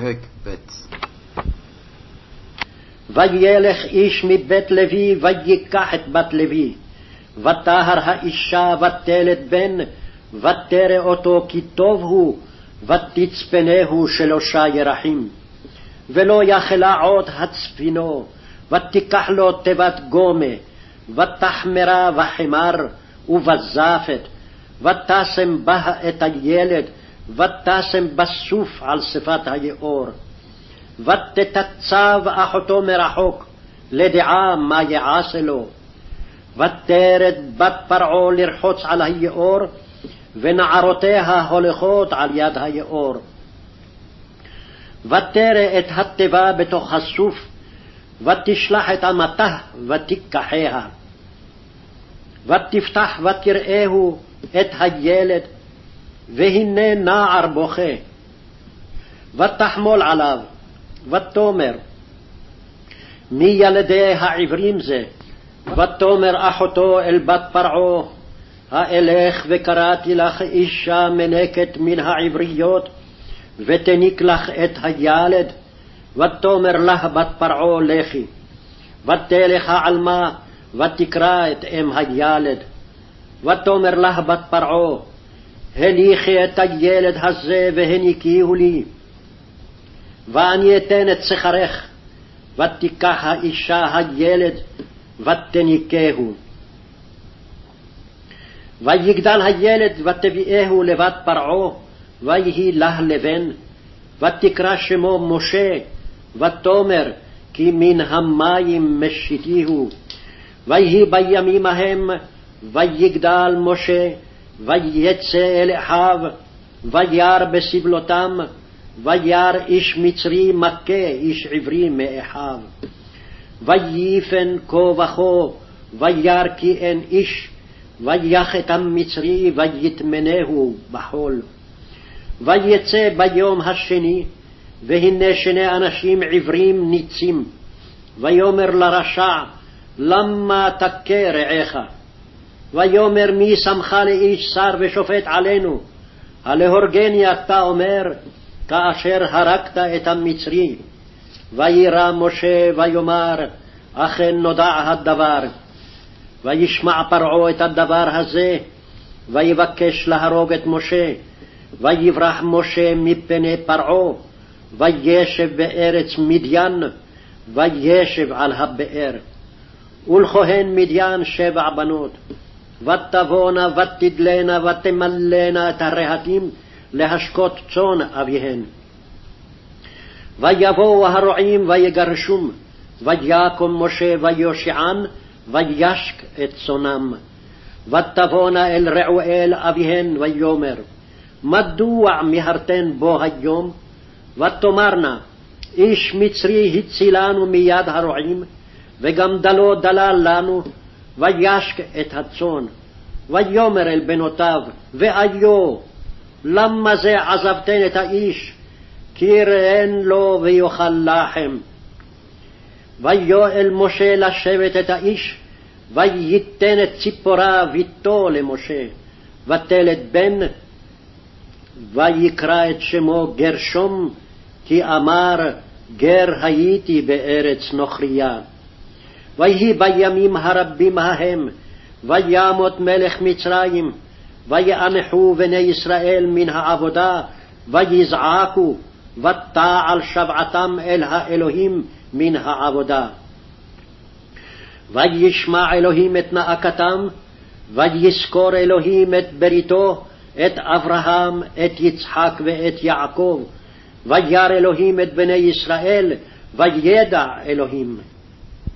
פרק ב' וילך איש מבית לוי, ויקח את בת לוי. ותהר האישה ותלת בן, ותרא אותו כי טוב הוא, ותצפנהו שלושה ירחים. ולא יכלה עוד הצפינו, ותיקח לו תיבת גומה, ותחמרה בחמר ובזפת, ותשם בה את הילד, ותשם בסוף על שפת היאור. ותתצב אחותו מרחוק, לדעה מה יעשה לו. ותרד בת פרעה לרחוץ על היאור, ונערותיה הולכות על יד היאור. ותרא את התיבה בתוך הסוף, ותשלח את אמתה ותיקחיה. ותפתח ותראהו את הילד, והנה נער בוכה. ותחמול עליו, ותאמר, מי ילדי העברים זה? ותאמר אחותו אל בת פרעה, האלך וקראתי לך אישה מנקת מן העבריות, ותניק לך את הילד, ותאמר לה בת פרעה לכי. ותלך העלמה, ותקרא את אם הילד. ותאמר לה בת פרעה, הניחי את הילד הזה והניקיהו לי. ואני אתן את שכרך, ותיקח האישה הילד, ותניקהו. ויגדל הילד, ותביאהו לבת פרעה, ויהי לה לבן, ותקרא שמו משה, ותאמר כי מן המים משיתיהו. ויהי בימים ההם, ויגדל משה, ויצא אל אחיו, וירא בסבלותם, וירא איש מצרי מכה איש עברי מאחיו. וייפן כה וכה, וירא כי אין איש, ויח את המצרי, ויטמנהו בחול. ויצא ביום השני, והנה שני אנשים עברים ניצים. ויאמר לרשע, למה תכה רעך? ויאמר מי שמך לאיש שר ושופט עלינו? הלהורגני אתה אומר, כאשר הרגת את המצרי. וירא משה ויאמר, אכן נודע הדבר. וישמע פרעה את הדבר הזה, ויבקש להרוג את משה. ויברח משה מפני פרעה, וישב בארץ מדיין, וישב על הבאר. ולכהן מדיין שבע בנות. ותבואנה ותדלנה ותמלאנה את הרהטים להשקות צאן אביהן. ויבואו הרועים ויגרשום, ויקום משה ויושיען, וישק את צונם. ותבואנה אל רעואל אביהן, ויאמר, מדוע מיהרתן בו היום? ותאמרנה, איש מצרי הצילנו מיד הרועים, וגם דלו דלל לנו, וישק את הצאן. ויאמר אל בנותיו, ואיו, למה זה עזבתן את האיש? כי ראן לו ויאכל לחם. ויואל משה לשבת את האיש, וייתן את ציפורה ביתו למשה, ותלת בן, ויקרא את שמו גרשום, כי אמר גר הייתי בארץ נוכריה. ויהי בימים הרבים ההם, וימות מלך מצרים, ויאנחו בני ישראל מן העבודה, ויזעקו, ותעל שבעתם אל האלוהים מן העבודה. וישמע אלוהים את נאקתם, ויזכור אלוהים את בריתו, את אברהם, את יצחק ואת יעקב. וירא אלוהים את בני ישראל, וידע אלוהים